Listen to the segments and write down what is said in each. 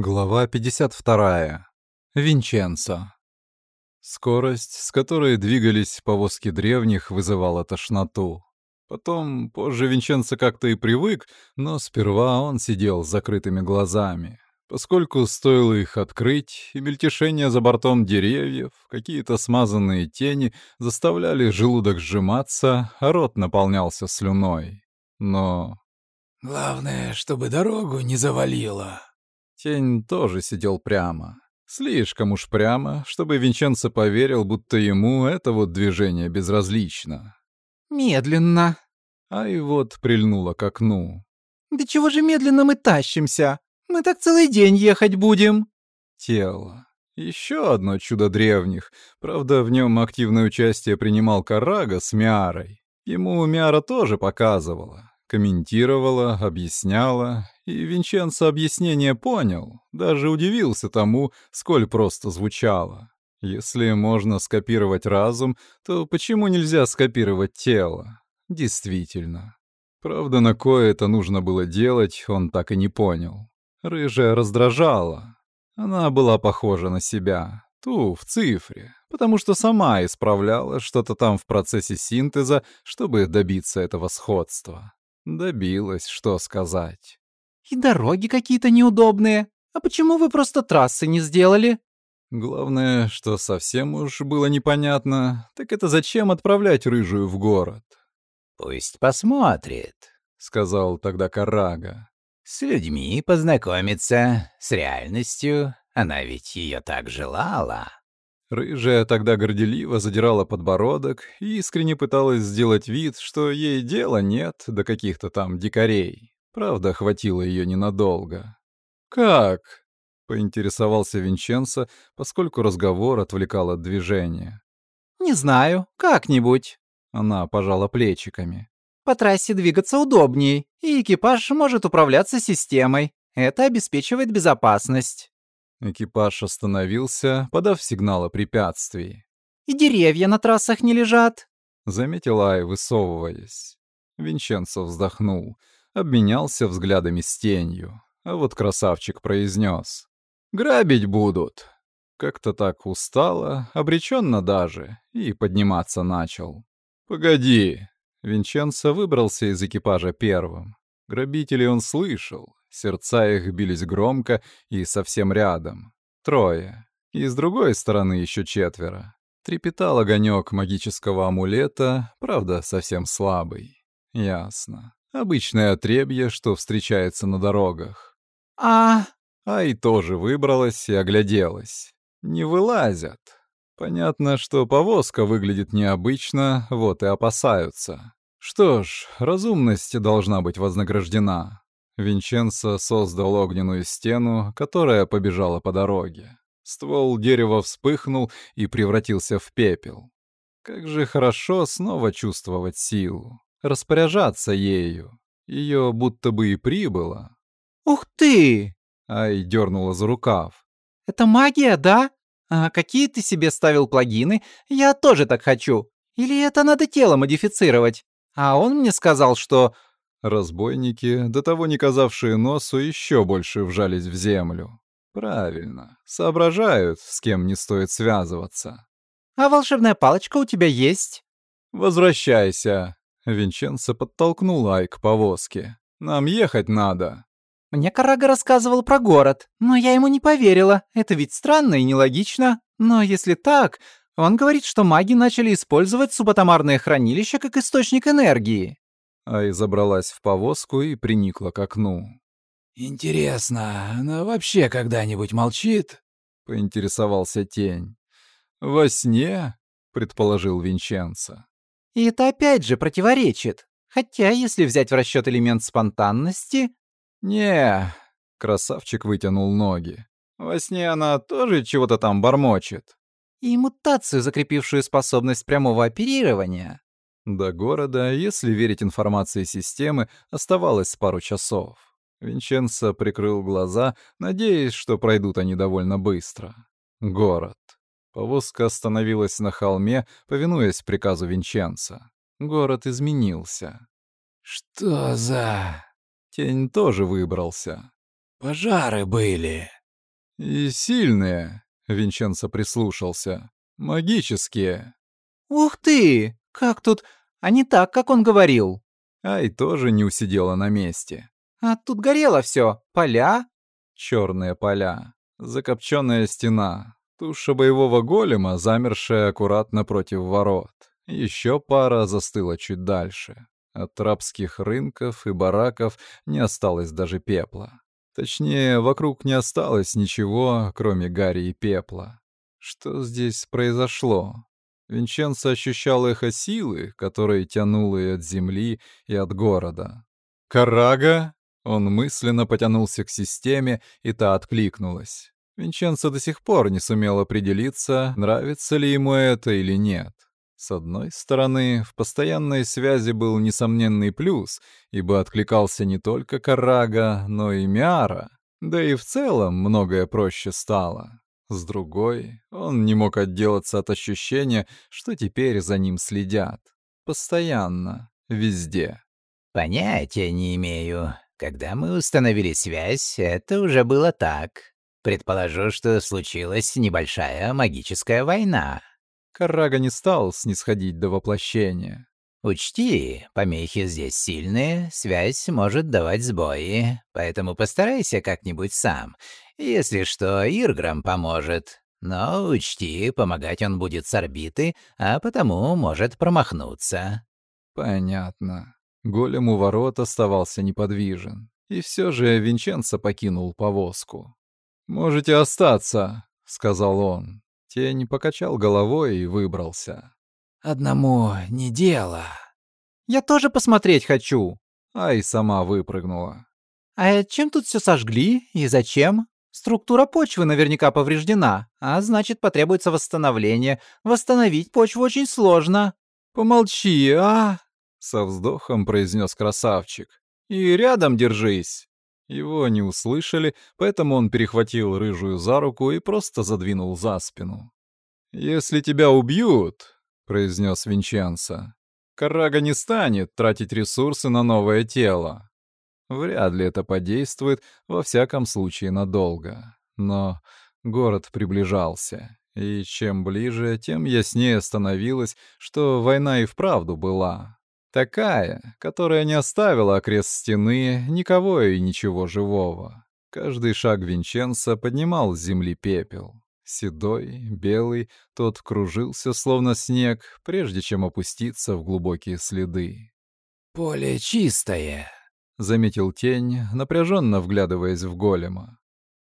Глава 52. Винченцо. Скорость, с которой двигались повозки древних, вызывала тошноту. Потом, позже Винченцо как-то и привык, но сперва он сидел с закрытыми глазами, поскольку стоило их открыть, и мельтешение за бортом деревьев, какие-то смазанные тени заставляли желудок сжиматься, а рот наполнялся слюной. Но... «Главное, чтобы дорогу не завалило», Тень тоже сидел прямо. Слишком уж прямо, чтобы Винченцо поверил, будто ему это вот движение безразлично. «Медленно». А и вот прильнула к окну. «Да чего же медленно мы тащимся? Мы так целый день ехать будем». Тело. Еще одно чудо древних. Правда, в нем активное участие принимал Карага с Миарой. Ему Миара тоже показывала комментировала, объясняла, и Винченцо объяснение понял, даже удивился тому, сколь просто звучало. Если можно скопировать разум, то почему нельзя скопировать тело? Действительно. Правда, на кое это нужно было делать, он так и не понял. Рыжая раздражала. Она была похожа на себя, ту в цифре, потому что сама исправляла что-то там в процессе синтеза, чтобы добиться этого сходства. Добилась, что сказать. «И дороги какие-то неудобные. А почему вы просто трассы не сделали?» Главное, что совсем уж было непонятно, так это зачем отправлять рыжую в город? «Пусть посмотрит», — сказал тогда Карага. «С людьми познакомиться, с реальностью. Она ведь ее так желала». Рыжая тогда горделиво задирала подбородок и искренне пыталась сделать вид, что ей дела нет до каких-то там дикарей. Правда, хватило ее ненадолго. «Как?» — поинтересовался Винченцо, поскольку разговор отвлекал от движения. «Не знаю, как-нибудь». Она пожала плечиками. «По трассе двигаться удобней, и экипаж может управляться системой. Это обеспечивает безопасность». Экипаж остановился, подав сигнал о препятствии. «И деревья на трассах не лежат», — заметила Ай, высовываясь. Винченцо вздохнул, обменялся взглядами с тенью, а вот красавчик произнес. «Грабить будут». Как-то так устало, обреченно даже, и подниматься начал. «Погоди!» Винченцо выбрался из экипажа первым. Грабителей он слышал, Сердца их бились громко и совсем рядом. Трое. И с другой стороны еще четверо. Трепетал огонек магического амулета, правда, совсем слабый. Ясно. Обычное отребье, что встречается на дорогах. А... Ай тоже выбралась и огляделась. Не вылазят. Понятно, что повозка выглядит необычно, вот и опасаются. Что ж, разумность должна быть вознаграждена. Винченцо создал огненную стену, которая побежала по дороге. Ствол дерева вспыхнул и превратился в пепел. Как же хорошо снова чувствовать силу, распоряжаться ею. Ее будто бы и прибыло. «Ух ты!» — Ай дернула за рукав. «Это магия, да? А какие ты себе ставил плагины? Я тоже так хочу. Или это надо тело модифицировать? А он мне сказал, что Разбойники, до того не казавшие носу, еще больше вжались в землю. Правильно, соображают, с кем не стоит связываться. «А волшебная палочка у тебя есть?» «Возвращайся!» Винченцо подтолкнул Ай к повозке. «Нам ехать надо!» «Мне Карага рассказывал про город, но я ему не поверила. Это ведь странно и нелогично. Но если так, он говорит, что маги начали использовать субатомарное хранилище как источник энергии. Ай забралась в повозку и приникла к окну. «Интересно, она вообще когда-нибудь молчит?» — поинтересовался тень. «Во сне?» — предположил Винченцо. «И это опять же противоречит. Хотя, если взять в расчет элемент спонтанности...» «Не...» — красавчик вытянул ноги. «Во сне она тоже чего-то там бормочет». «И мутацию, закрепившую способность прямого оперирования», до города, если верить информации системы, оставалось пару часов. Винченцо прикрыл глаза, надеясь, что пройдут они довольно быстро. Город. Повозка остановилась на холме, повинуясь приказу Винченца. Город изменился. «Что за...» Тень тоже выбрался. «Пожары были». «И сильные», — Винченцо прислушался. «Магические». «Ух ты! Как тут... А не так, как он говорил». Ай тоже не усидела на месте. «А тут горело все. Поля?» Черные поля. Закопченная стена. Туша боевого голема, замершая аккуратно против ворот. Еще пара застыла чуть дальше. От рабских рынков и бараков не осталось даже пепла. Точнее, вокруг не осталось ничего, кроме гари и пепла. Что здесь произошло? Винченцо ощущал эхо силы, которая тянула и от земли, и от города. «Карага?» Он мысленно потянулся к системе, и та откликнулась. Винченцо до сих пор не сумел определиться, нравится ли ему это или нет. С одной стороны, в постоянной связи был несомненный плюс, ибо откликался не только Карага, но и Миара, да и в целом многое проще стало. С другой, он не мог отделаться от ощущения, что теперь за ним следят. Постоянно, везде. «Понятия не имею. Когда мы установили связь, это уже было так. Предположу, что случилась небольшая магическая война. Карага не стал снисходить до воплощения. Учти, помехи здесь сильные, связь может давать сбои, поэтому постарайся как-нибудь сам. Если что, Ирграм поможет. Но учти, помогать он будет с орбиты, а потому может промахнуться. Понятно. Голем у ворот оставался неподвижен. И все же Винченцо покинул повозку. «Можете остаться», — сказал он. Тень покачал головой и выбрался. «Одному не дело». «Я тоже посмотреть хочу». А и сама выпрыгнула. «А чем тут все сожгли и зачем? Структура почвы наверняка повреждена, а значит, потребуется восстановление. Восстановить почву очень сложно». «Помолчи, а!» — со вздохом произнес красавчик. «И рядом держись». Его не услышали, поэтому он перехватил рыжую за руку и просто задвинул за спину. «Если тебя убьют», — произнес Винченцо, — «Карага не станет тратить ресурсы на новое тело. Вряд ли это подействует, во всяком случае, надолго. Но город приближался, и чем ближе, тем яснее становилось, что война и вправду была. Такая, которая не оставила окрест стены никого и ничего живого. Каждый шаг Винченца поднимал с земли пепел. Седой, белый, тот кружился, словно снег, прежде чем опуститься в глубокие следы. «Поле чистое», — заметил тень, напряженно вглядываясь в голема.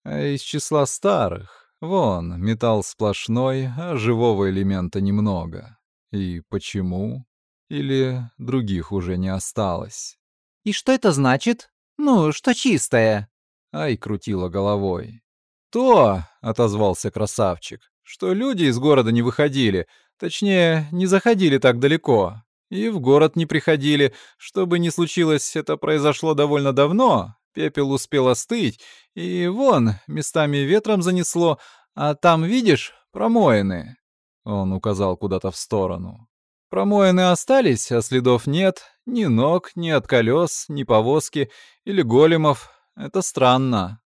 А из числа старых, вон, металл сплошной, а живого элемента немного. И почему? Или других уже не осталось? «И что это значит? Ну, что чистое?» Ай крутила головой. «То», — отозвался красавчик, — «что люди из города не выходили, точнее, не заходили так далеко, и в город не приходили. Чтобы не случилось, это произошло довольно давно, пепел успел остыть, и вон, местами ветром занесло, а там, видишь, промоины». Он указал куда-то в сторону. Промоины остались, а следов нет. Ни ног, ни от колес, ни повозки или големов. Это странно.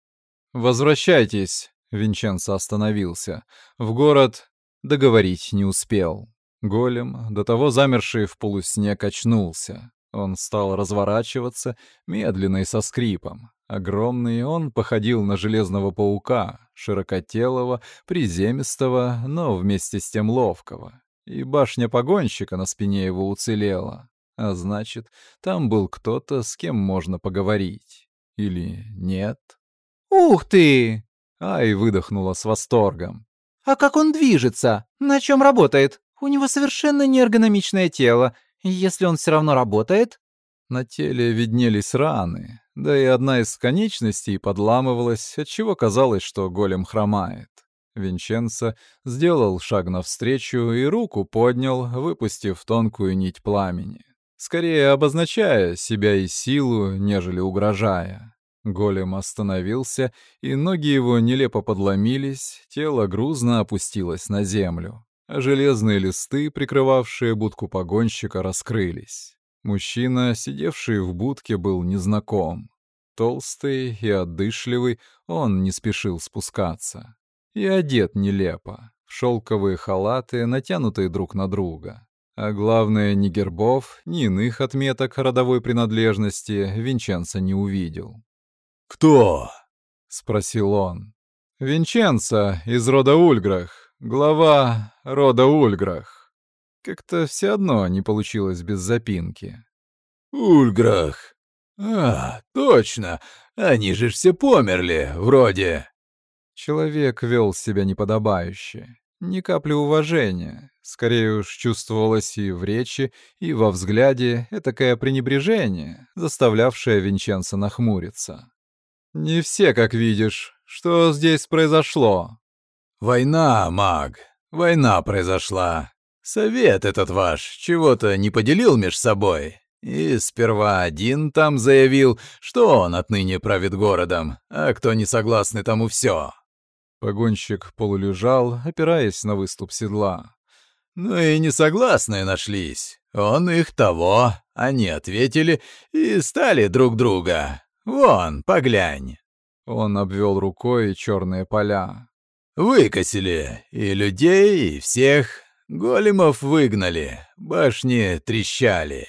«Возвращайтесь», — Винченцо остановился. «В город...» Договорить не успел. Голем, до того замерший в полусне, качнулся. Он стал разворачиваться, медленно и со скрипом. Огромный он походил на железного паука, широкотелого, приземистого, но вместе с тем ловкого и башня погонщика на спине его уцелела. А значит, там был кто-то, с кем можно поговорить. Или нет? «Ух ты!» Ай выдохнула с восторгом. «А как он движется? На чем работает? У него совершенно неэргономичное тело. Если он все равно работает...» На теле виднелись раны, да и одна из конечностей подламывалась, отчего казалось, что голем хромает. Винченцо сделал шаг навстречу и руку поднял, выпустив тонкую нить пламени. Скорее обозначая себя и силу, нежели угрожая. Голем остановился, и ноги его нелепо подломились, тело грузно опустилось на землю. А железные листы, прикрывавшие будку погонщика, раскрылись. Мужчина, сидевший в будке, был незнаком. Толстый и отдышливый, он не спешил спускаться. И одет нелепо, в шелковые халаты, натянутые друг на друга. А главное, ни гербов, ни иных отметок родовой принадлежности Винченцо не увидел. «Кто?» — спросил он. «Винченцо из рода Ульграх, глава рода Ульграх». Как-то все одно не получилось без запинки. «Ульграх! А, точно! Они же все померли, вроде!» Человек вел себя неподобающе, ни капли уважения. Скорее уж чувствовалось и в речи, и во взгляде этакое пренебрежение, заставлявшее Винченца нахмуриться. «Не все, как видишь. Что здесь произошло?» «Война, маг. Война произошла. Совет этот ваш чего-то не поделил меж собой. И сперва один там заявил, что он отныне правит городом, а кто не согласны, тому все. Погонщик полулежал, опираясь на выступ седла. Ну и несогласные нашлись. Он их того, они ответили и стали друг друга. Вон, поглянь. Он обвел рукой черные поля. Выкосили и людей, и всех. Големов выгнали, башни трещали.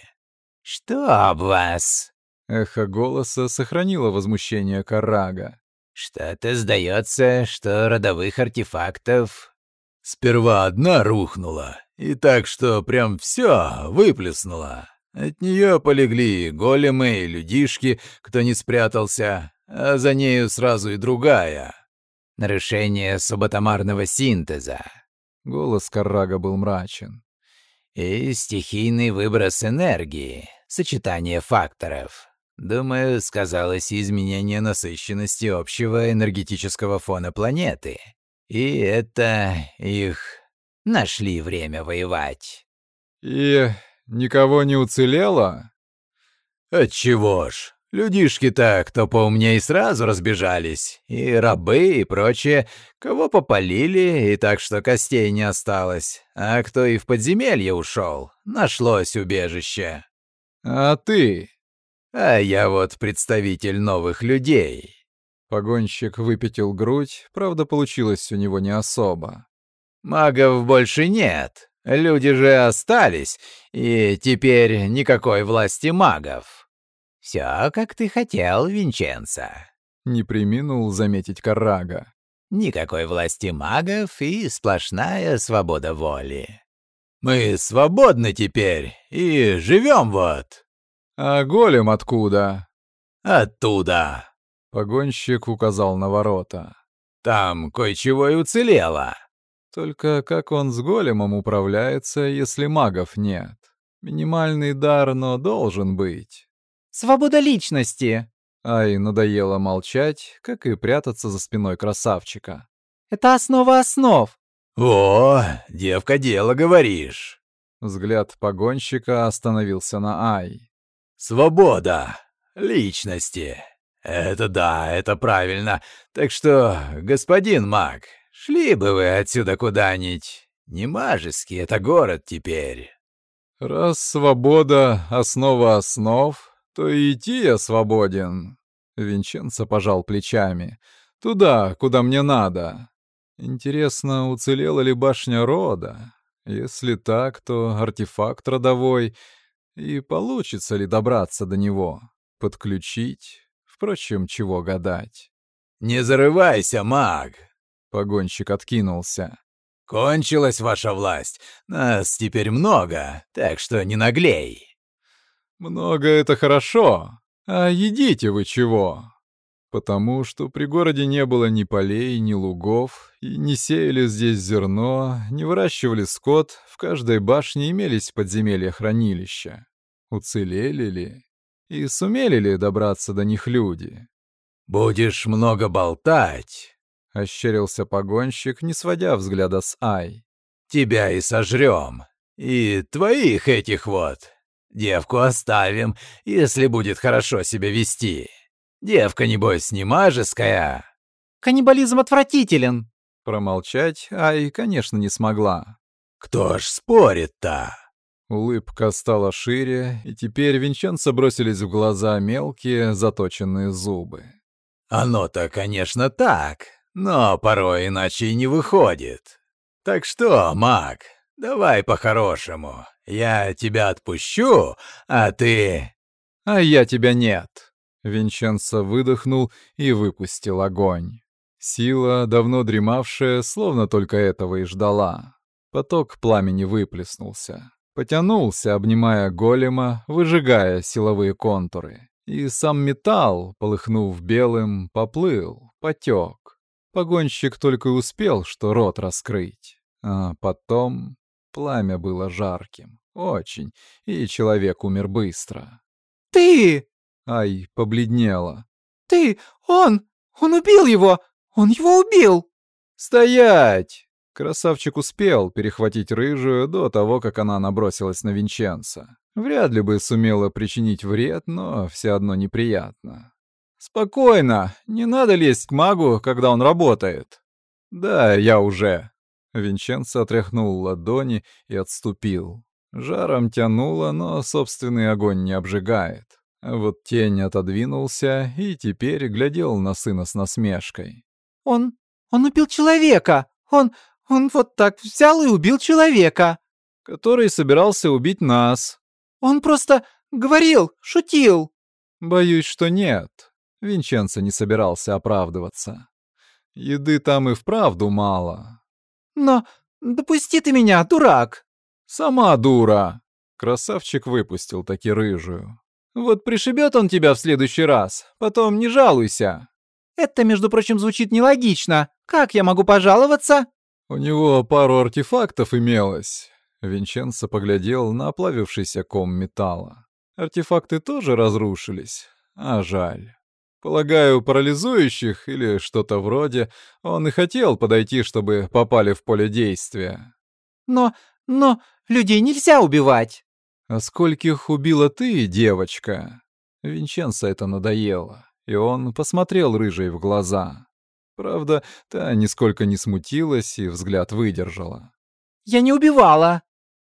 «Что об вас?» Эхо голоса сохранило возмущение Карага. «Что-то сдается, что родовых артефактов...» Сперва одна рухнула, и так что прям все выплеснула. От нее полегли големы и людишки, кто не спрятался, а за нею сразу и другая. Нарушение субатомарного синтеза. Голос Каррага был мрачен. И стихийный выброс энергии, сочетание факторов. Думаю, сказалось изменение насыщенности общего энергетического фона планеты. И это их нашли время воевать. И никого не уцелело? Отчего ж? Людишки-то, кто поумней, сразу разбежались. И рабы, и прочее, кого попалили, и так что костей не осталось. А кто и в подземелье ушел, нашлось убежище. А ты? А я вот представитель новых людей. Погонщик выпятил грудь, правда, получилось у него не особо. Магов больше нет. Люди же остались, и теперь никакой власти магов. «Все, как ты хотел, Винченцо», — не приминул заметить Каррага. «Никакой власти магов и сплошная свобода воли». «Мы свободны теперь и живем вот». «А голем откуда?» «Оттуда», — погонщик указал на ворота. «Там кое-чего и уцелело». Только как он с големом управляется, если магов нет? Минимальный дар, но должен быть. Свобода личности!» Ай, надоело молчать, как и прятаться за спиной красавчика. «Это основа основ!» «О, девка, дело говоришь!» Взгляд погонщика остановился на Ай. «Свобода! Личности! Это да, это правильно. Так что, господин маг, шли бы вы отсюда куда-нибудь. Не мажеский это город теперь». «Раз свобода — основа основ, то и идти я свободен. Винченцо пожал плечами. Туда, куда мне надо. Интересно, уцелела ли башня рода? Если так, то артефакт родовой. И получится ли добраться до него? Подключить? Впрочем, чего гадать. «Не зарывайся, маг!» Погонщик откинулся. «Кончилась ваша власть. Нас теперь много, так что не наглей». Много это хорошо, а едите вы чего? Потому что при городе не было ни полей, ни лугов, и не сеяли здесь зерно, не выращивали скот, в каждой башне имелись подземелья хранилища. Уцелели ли? И сумели ли добраться до них люди? «Будешь много болтать», — ощерился погонщик, не сводя взгляда с Ай. «Тебя и сожрем. И твоих этих вот, Девку оставим, если будет хорошо себя вести. Девка, небось, не мажеская. Каннибализм отвратителен. Промолчать Ай, конечно, не смогла. Кто ж спорит-то? Улыбка стала шире, и теперь Винченцо бросились в глаза мелкие, заточенные зубы. «Оно-то, конечно, так, но порой иначе и не выходит. Так что, маг, давай по-хорошему. Я тебя отпущу, а ты...» «А я тебя нет». Винченцо выдохнул и выпустил огонь. Сила, давно дремавшая, словно только этого и ждала. Поток пламени выплеснулся. Потянулся, обнимая голема, выжигая силовые контуры. И сам металл, полыхнув белым, поплыл, потек. Погонщик только успел, что рот раскрыть. А потом пламя было жарким, очень, и человек умер быстро. «Ты!» Ай, побледнела. «Ты! Он! Он убил его! Он его убил!» «Стоять!» Красавчик успел перехватить рыжую до того, как она набросилась на Винченца. Вряд ли бы сумела причинить вред, но все одно неприятно. «Спокойно, не надо лезть к магу, когда он работает». «Да, я уже». Винченцо отряхнул ладони и отступил. Жаром тянуло, но собственный огонь не обжигает. Вот тень отодвинулся и теперь глядел на сына с насмешкой. «Он... он убил человека! Он... Он вот так взял и убил человека. Который собирался убить нас. Он просто говорил, шутил. Боюсь, что нет. Винченцо не собирался оправдываться. Еды там и вправду мало. Но допусти ты меня, дурак. Сама дура. Красавчик выпустил таки рыжую. Вот пришибет он тебя в следующий раз, потом не жалуйся. Это, между прочим, звучит нелогично. Как я могу пожаловаться? У него пару артефактов имелось. Винченцо поглядел на оплавившийся ком металла. Артефакты тоже разрушились. А жаль. Полагаю, парализующих или что-то вроде он и хотел подойти, чтобы попали в поле действия. Но, но людей нельзя убивать. А скольких убила ты, девочка? Винченцо это надоело, и он посмотрел рыжей в глаза. Правда, та нисколько не смутилась и взгляд выдержала. «Я не убивала!»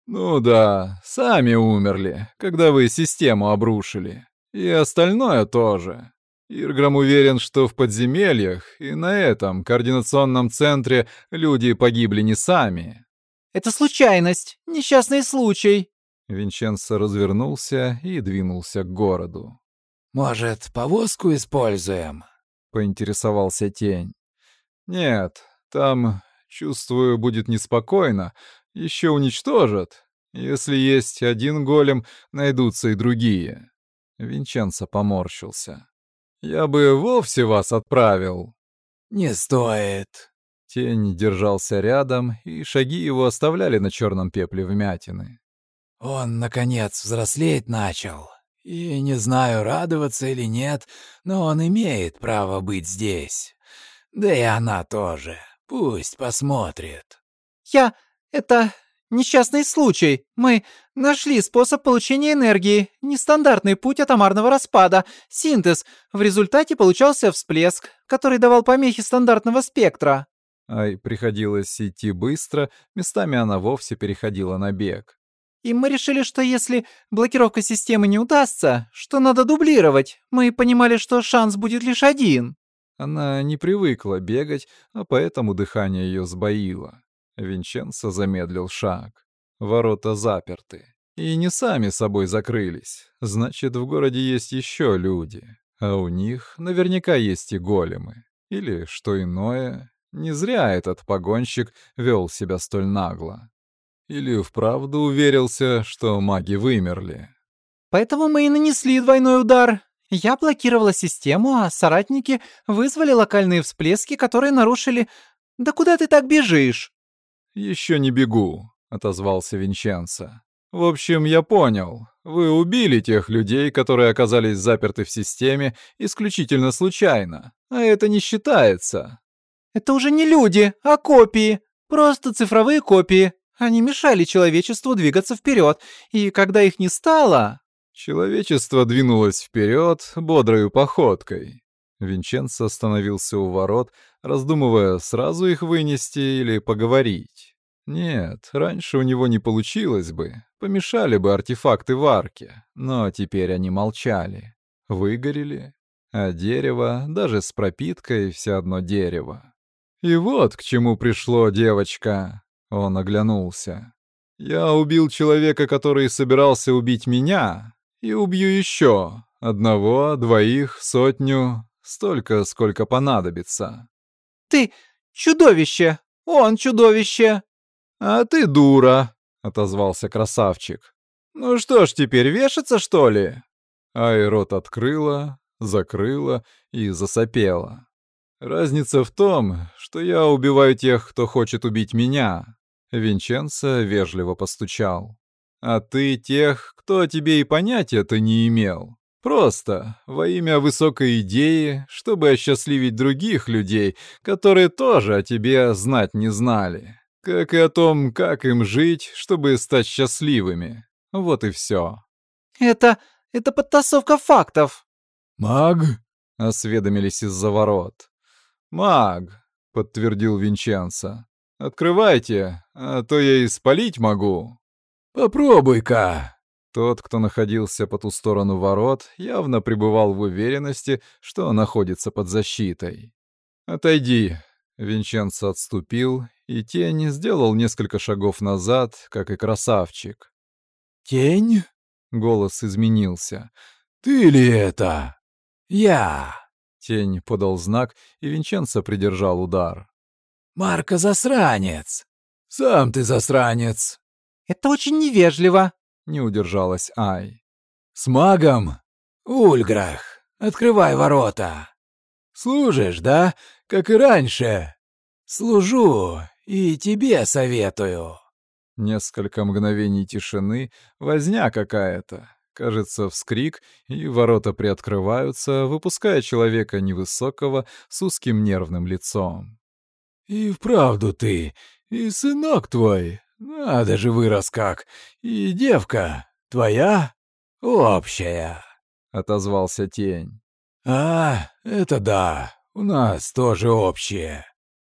«Ну да, сами умерли, когда вы систему обрушили. И остальное тоже. Ирграм уверен, что в подземельях и на этом координационном центре люди погибли не сами». «Это случайность, несчастный случай». Винченцо развернулся и двинулся к городу. «Может, повозку используем?» — поинтересовался тень. Нет, там, чувствую, будет неспокойно. Еще уничтожат. Если есть один голем, найдутся и другие. Винченцо поморщился. Я бы вовсе вас отправил. Не стоит. Тень держался рядом, и шаги его оставляли на черном пепле вмятины. Он, наконец, взрослеть начал. И не знаю, радоваться или нет, но он имеет право быть здесь. Да и она тоже. Пусть посмотрит. Я... это... несчастный случай. Мы нашли способ получения энергии. Нестандартный путь атомарного распада. Синтез. В результате получался всплеск, который давал помехи стандартного спектра. Ай, приходилось идти быстро, местами она вовсе переходила на бег. И мы решили, что если блокировка системы не удастся, что надо дублировать. Мы понимали, что шанс будет лишь один. Она не привыкла бегать, а поэтому дыхание ее сбоило. Винченцо замедлил шаг. Ворота заперты. И не сами собой закрылись. Значит, в городе есть еще люди. А у них наверняка есть и големы. Или, что иное, не зря этот погонщик вел себя столь нагло. Или вправду уверился, что маги вымерли. «Поэтому мы и нанесли двойной удар. Я блокировала систему, а соратники вызвали локальные всплески, которые нарушили... Да куда ты так бежишь? Еще не бегу, отозвался Винченцо. В общем, я понял. Вы убили тех людей, которые оказались заперты в системе исключительно случайно. А это не считается. Это уже не люди, а копии. Просто цифровые копии. Они мешали человечеству двигаться вперед, и когда их не стало... Человечество двинулось вперед бодрой походкой. Винченцо остановился у ворот, раздумывая, сразу их вынести или поговорить. Нет, раньше у него не получилось бы. Помешали бы артефакты в арке, но теперь они молчали. Выгорели, а дерево, даже с пропиткой, все одно дерево. И вот к чему пришло девочка. Он оглянулся. Я убил человека, который собирался убить меня, и убью еще. Одного, двоих, сотню, столько, сколько понадобится. Ты чудовище! Он чудовище! А ты дура, отозвался красавчик. Ну что ж, теперь вешаться, что ли? Ай рот открыла, закрыла и засопела. Разница в том, что я убиваю тех, кто хочет убить меня, Винченцо вежливо постучал. «А ты тех, кто о тебе и понятия-то не имел. Просто во имя высокой идеи, чтобы осчастливить других людей, которые тоже о тебе знать не знали. Как и о том, как им жить, чтобы стать счастливыми. Вот и все. «Это... это подтасовка фактов». «Маг?» — осведомились из-за ворот. «Маг», — подтвердил Винченцо. Открывайте, а то я и спалить могу». «Попробуй-ка». Тот, кто находился по ту сторону ворот, явно пребывал в уверенности, что находится под защитой. «Отойди». Винченцо отступил, и тень сделал несколько шагов назад, как и красавчик. «Тень?» — голос изменился. «Ты ли это?» «Я!» Тень подал знак, и Винченцо придержал удар. Марка засранец. Сам ты засранец. Это очень невежливо, не удержалась Ай. С магом? Ульграх, открывай ворота. Служишь, да? Как и раньше. Служу и тебе советую. Несколько мгновений тишины, возня какая-то. Кажется, вскрик, и ворота приоткрываются, выпуская человека невысокого с узким нервным лицом. «И вправду ты, и сынок твой, надо же вырос как, и девка твоя общая», — отозвался тень. «А, это да, у нас тоже общее».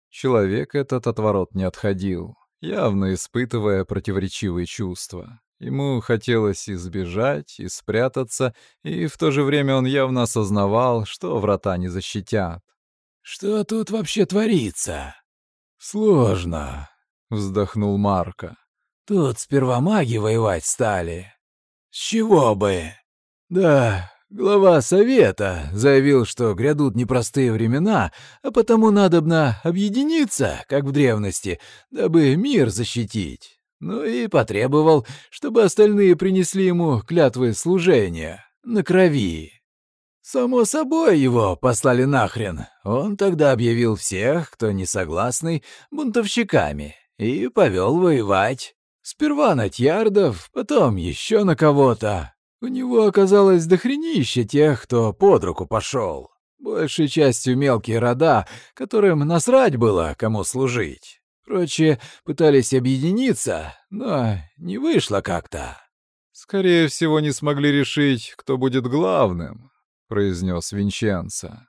Человек этот от ворот не отходил, явно испытывая противоречивые чувства. Ему хотелось избежать и спрятаться, и в то же время он явно осознавал, что врата не защитят. «Что тут вообще творится?» «Сложно», — вздохнул Марко. «Тут сперва маги воевать стали. С чего бы?» «Да, глава совета заявил, что грядут непростые времена, а потому надобно объединиться, как в древности, дабы мир защитить. Ну и потребовал, чтобы остальные принесли ему клятвы служения на крови. Само собой его послали нахрен. Он тогда объявил всех, кто не согласный, бунтовщиками, и повел воевать. Сперва на Тьярдов, потом еще на кого-то. У него оказалось дохренище тех, кто под руку пошел. Большей частью мелкие рода, которым насрать было, кому служить. Прочие пытались объединиться, но не вышло как-то. Скорее всего, не смогли решить, кто будет главным, произнес Винченцо.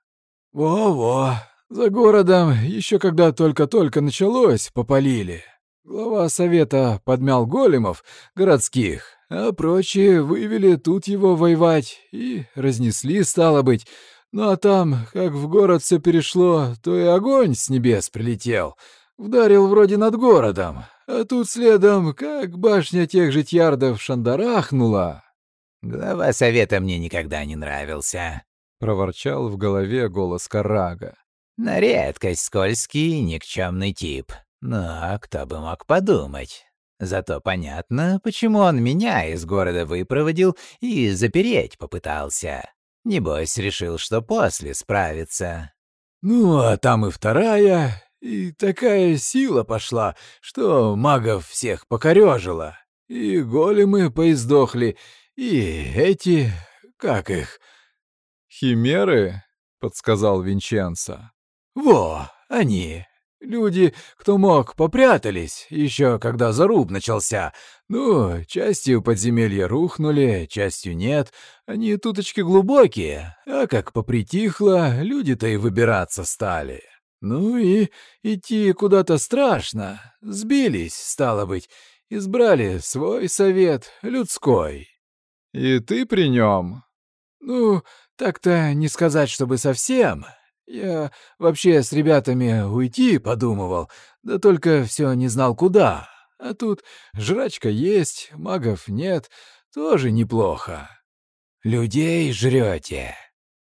«Во-во, за городом еще когда только-только началось, попалили. Глава совета подмял големов городских, а прочие вывели тут его воевать и разнесли, стало быть. Ну а там, как в город все перешло, то и огонь с небес прилетел. Вдарил вроде над городом, а тут следом, как башня тех же тьярдов шандарахнула. «Глава совета мне никогда не нравился», — проворчал в голове голос Карага. «На редкость скользкий и никчемный тип. Но кто бы мог подумать. Зато понятно, почему он меня из города выпроводил и запереть попытался. Небось, решил, что после справится». «Ну, а там и вторая, и такая сила пошла, что магов всех покорёжила. И големы поиздохли, и эти... как их?» «Химеры?» — подсказал Винченцо. «Во, они. Люди, кто мог, попрятались, еще когда заруб начался. Ну, частью подземелья рухнули, частью нет. Они туточки глубокие, а как попритихло, люди-то и выбираться стали. Ну и идти куда-то страшно. Сбились, стало быть, избрали свой совет, людской. И ты при нем? Ну, так-то не сказать, чтобы совсем. Я вообще с ребятами уйти подумывал, да только все не знал куда. А тут жрачка есть, магов нет, тоже неплохо. Людей жрете.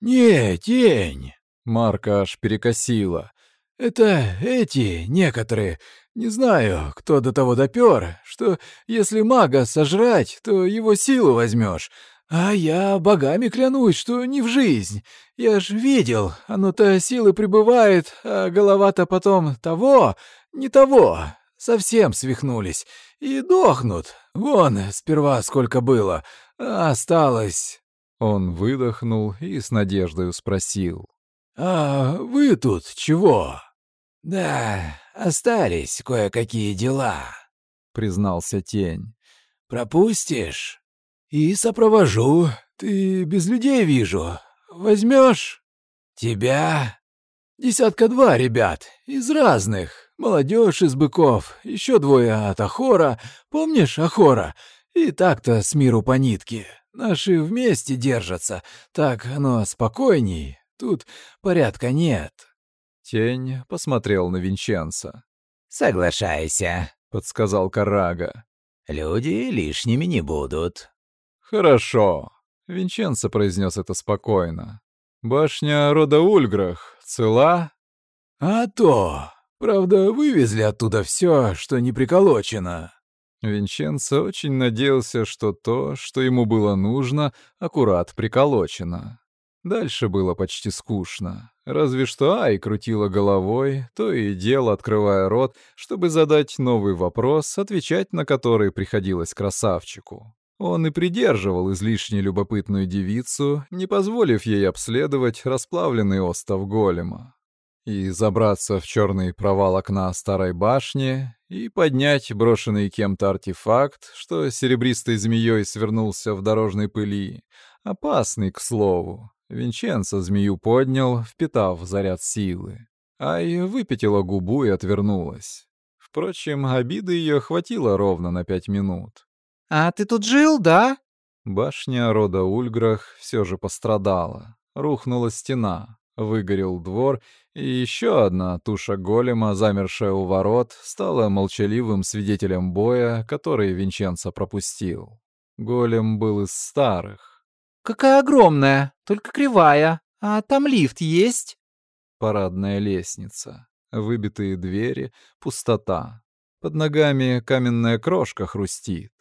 Не, тень. Марка аж перекосила. Это эти некоторые. Не знаю, кто до того допер, что если мага сожрать, то его силу возьмешь. А я богами клянусь, что не в жизнь. Я ж видел, оно-то силы прибывает, а голова-то потом того, не того. Совсем свихнулись. И дохнут. Вон, сперва сколько было, а осталось... Он выдохнул и с надеждой спросил. «А вы тут чего?» «Да, остались кое-какие дела», — признался тень. «Пропустишь?» «И сопровожу. Ты без людей вижу. Возьмешь?» «Тебя?» «Десятка-два ребят, из разных. Молодежь из быков, еще двое от Ахора. Помнишь Ахора? И так-то с миру по нитке. Наши вместе держатся. Так оно спокойней. Тут порядка нет». Тень посмотрел на Винченца. «Соглашайся», — подсказал Карага. «Люди лишними не будут». «Хорошо», — Винченцо произнес это спокойно. «Башня рода Ульграх цела?» «А то! Правда, вывезли оттуда все, что не приколочено». Винченцо очень надеялся, что то, что ему было нужно, аккурат приколочено. Дальше было почти скучно. Разве что Ай крутила головой, то и дело открывая рот, чтобы задать новый вопрос, отвечать на который приходилось красавчику. Он и придерживал излишне любопытную девицу, не позволив ей обследовать расплавленный остов голема. И забраться в черный провал окна старой башни, и поднять брошенный кем-то артефакт, что серебристой змеей свернулся в дорожной пыли. Опасный, к слову. Винченцо змею поднял, впитав заряд силы. Ай выпятила губу и отвернулась. Впрочем, обиды ее хватило ровно на пять минут. «А ты тут жил, да?» Башня рода Ульграх все же пострадала. Рухнула стена, выгорел двор, и еще одна туша голема, замершая у ворот, стала молчаливым свидетелем боя, который Винченцо пропустил. Голем был из старых. «Какая огромная, только кривая. А там лифт есть?» Парадная лестница, выбитые двери, пустота. Под ногами каменная крошка хрустит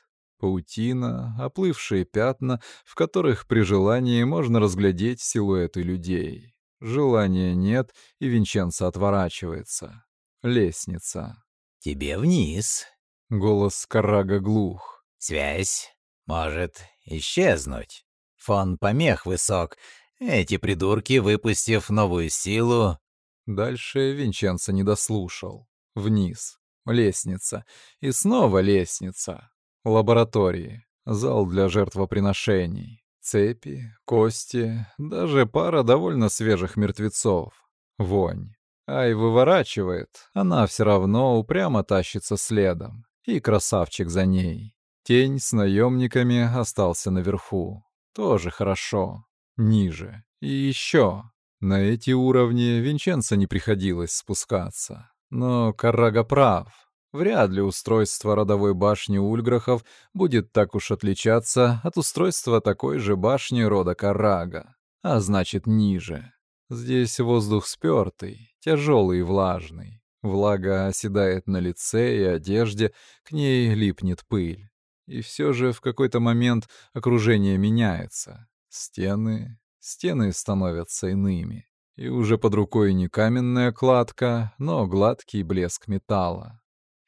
паутина, оплывшие пятна, в которых при желании можно разглядеть силуэты людей. Желания нет, и Винченцо отворачивается. Лестница. «Тебе вниз». Голос Карага глух. «Связь может исчезнуть. Фон помех высок. Эти придурки, выпустив новую силу...» Дальше Винченцо не дослушал. Вниз. Лестница. И снова лестница. Лаборатории, зал для жертвоприношений, цепи, кости, даже пара довольно свежих мертвецов. Вонь. Ай выворачивает, она все равно упрямо тащится следом. И красавчик за ней. Тень с наемниками остался наверху. Тоже хорошо. Ниже. И еще. На эти уровни Винченцо не приходилось спускаться. Но Каррага прав. Вряд ли устройство родовой башни Ульграхов будет так уж отличаться от устройства такой же башни рода Карага, а значит ниже. Здесь воздух спёртый, тяжелый и влажный. Влага оседает на лице и одежде, к ней липнет пыль. И все же в какой-то момент окружение меняется. Стены... Стены становятся иными. И уже под рукой не каменная кладка, но гладкий блеск металла.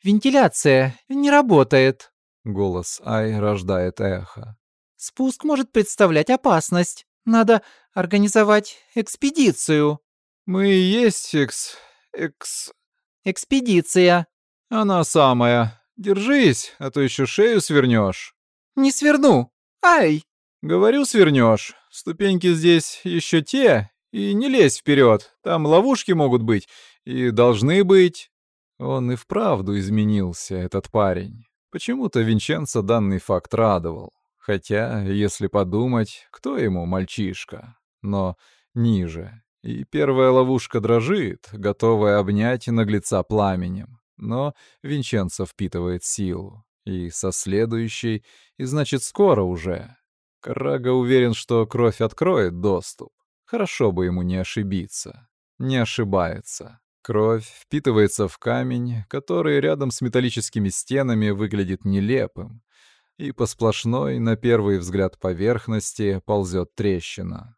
Вентиляция не работает. Голос Ай рождает эхо. Спуск может представлять опасность. Надо организовать экспедицию. Мы и есть экс... экс... Экспедиция. Она самая. Держись, а то еще шею свернешь. Не сверну. Ай! Говорю, свернешь. Ступеньки здесь еще те, и не лезь вперед. Там ловушки могут быть и должны быть. Он и вправду изменился, этот парень. Почему-то Винченцо данный факт радовал. Хотя, если подумать, кто ему мальчишка? Но ниже. И первая ловушка дрожит, готовая обнять наглеца пламенем. Но Винченцо впитывает силу. И со следующей, и значит скоро уже. Карага уверен, что кровь откроет доступ. Хорошо бы ему не ошибиться. Не ошибается. Кровь впитывается в камень, который рядом с металлическими стенами выглядит нелепым, и по сплошной, на первый взгляд поверхности, ползет трещина.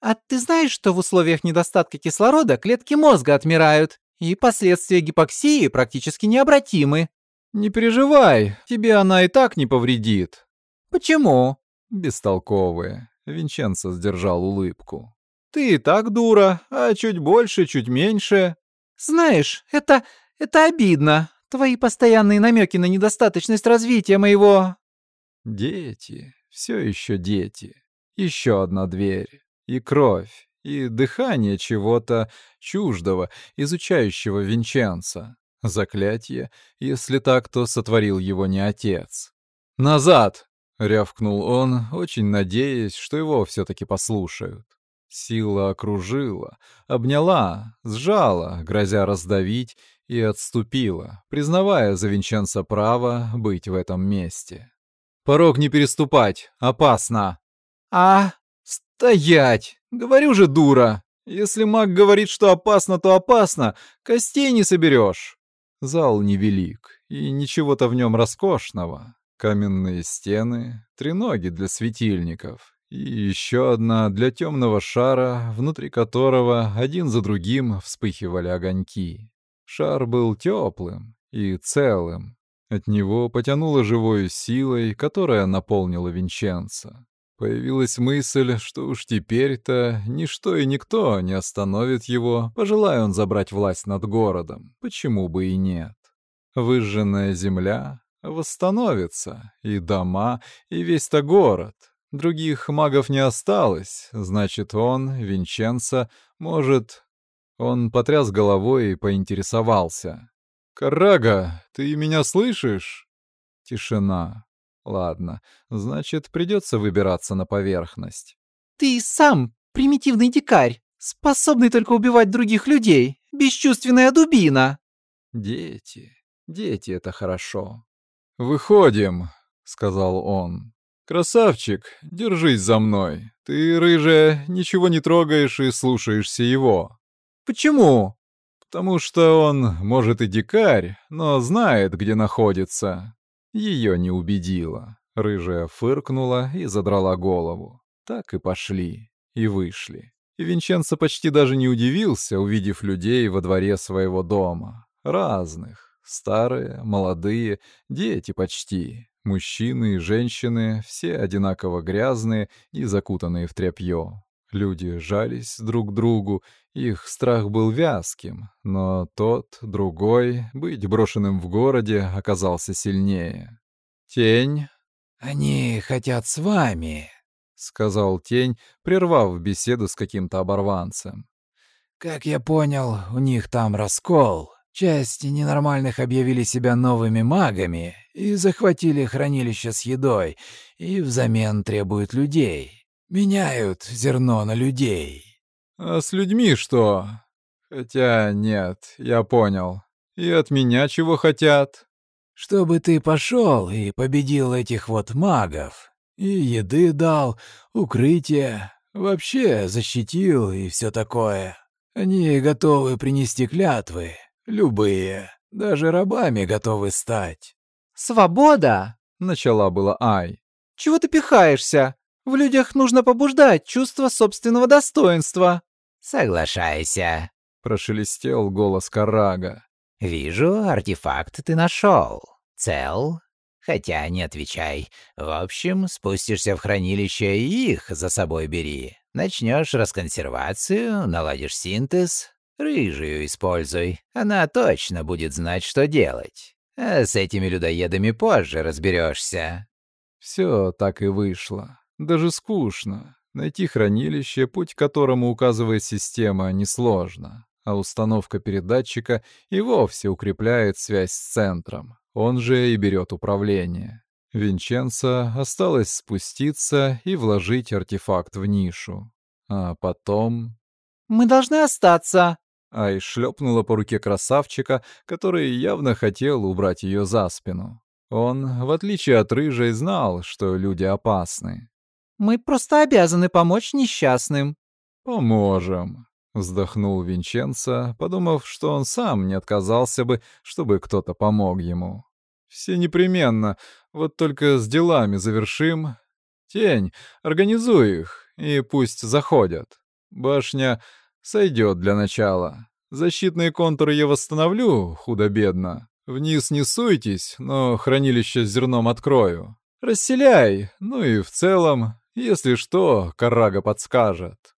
«А ты знаешь, что в условиях недостатка кислорода клетки мозга отмирают, и последствия гипоксии практически необратимы?» «Не переживай, тебе она и так не повредит». «Почему?» Бестолковые. Винченцо сдержал улыбку. «Ты и так дура, а чуть больше, чуть меньше». «Знаешь, это... это обидно. Твои постоянные намеки на недостаточность развития моего...» Дети, все еще дети. Еще одна дверь. И кровь, и дыхание чего-то чуждого, изучающего Винченца. Заклятие, если так, то сотворил его не отец. «Назад!» — рявкнул он, очень надеясь, что его все-таки послушают. Сила окружила, обняла, сжала, грозя раздавить, и отступила, признавая за Винченца право быть в этом месте. «Порог не переступать, опасно!» «А...» «Стоять! Говорю же, дура! Если маг говорит, что опасно, то опасно, костей не соберешь!» Зал невелик, и ничего-то в нем роскошного. Каменные стены, треноги для светильников, и еще одна для темного шара, внутри которого один за другим вспыхивали огоньки. Шар был теплым и целым. От него потянуло живой силой, которая наполнила Винченца. Появилась мысль, что уж теперь-то ничто и никто не остановит его, пожелая он забрать власть над городом. Почему бы и нет? Выжженная земля восстановится, и дома, и весь-то город — Других магов не осталось, значит, он, Винченцо, может... Он потряс головой и поинтересовался. «Карага, ты меня слышишь?» Тишина. Ладно, значит, придется выбираться на поверхность. «Ты сам примитивный дикарь, способный только убивать других людей, бесчувственная дубина!» «Дети, дети — это хорошо». «Выходим», — сказал он. «Красавчик, держись за мной. Ты, рыжая, ничего не трогаешь и слушаешься его». «Почему?» «Потому что он, может, и дикарь, но знает, где находится». Ее не убедило. Рыжая фыркнула и задрала голову. Так и пошли. И вышли. И Винченцо почти даже не удивился, увидев людей во дворе своего дома. Разных. Старые, молодые, дети почти. Мужчины и женщины, все одинаково грязные и закутанные в тряпье. Люди жались друг к другу, их страх был вязким, но тот, другой, быть брошенным в городе, оказался сильнее. «Тень?» «Они хотят с вами», — сказал Тень, прервав беседу с каким-то оборванцем. «Как я понял, у них там раскол. Часть ненормальных объявили себя новыми магами и захватили хранилище с едой, и взамен требуют людей. Меняют зерно на людей. А с людьми что? Хотя нет, я понял. И от меня чего хотят? Чтобы ты пошел и победил этих вот магов. И еды дал, укрытие, вообще защитил и все такое. Они готовы принести клятвы, Любые, даже рабами готовы стать. «Свобода!» — начала была Ай. «Чего ты пихаешься? В людях нужно побуждать чувство собственного достоинства». «Соглашайся», — прошелестел голос Карага. «Вижу, артефакт ты нашел. Цел? Хотя не отвечай. В общем, спустишься в хранилище и их за собой бери. Начнешь расконсервацию, наладишь синтез, Рыжую используй, она точно будет знать, что делать. А с этими людоедами позже разберешься. Все так и вышло. Даже скучно. Найти хранилище, путь к которому указывает система, несложно, а установка передатчика и вовсе укрепляет связь с центром. Он же и берет управление. Винченцо осталось спуститься и вложить артефакт в нишу. А потом... «Мы должны остаться!» Ай шлепнула по руке красавчика, который явно хотел убрать ее за спину. Он, в отличие от рыжей, знал, что люди опасны. «Мы просто обязаны помочь несчастным». «Поможем», — вздохнул Винченцо, подумав, что он сам не отказался бы, чтобы кто-то помог ему. «Все непременно, вот только с делами завершим. Тень, организуй их, и пусть заходят. Башня сойдет для начала. Защитные контуры я восстановлю, худо-бедно. Вниз не суйтесь, но хранилище с зерном открою. Расселяй, ну и в целом, если что, Карага подскажет».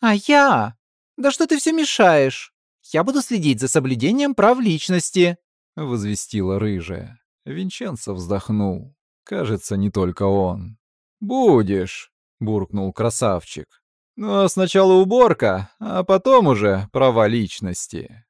«А я? Да что ты все мешаешь? Я буду следить за соблюдением прав личности», — возвестила рыжая. Винченцо вздохнул. Кажется, не только он. «Будешь», — буркнул красавчик. «Ну а сначала уборка, а потом уже права личности».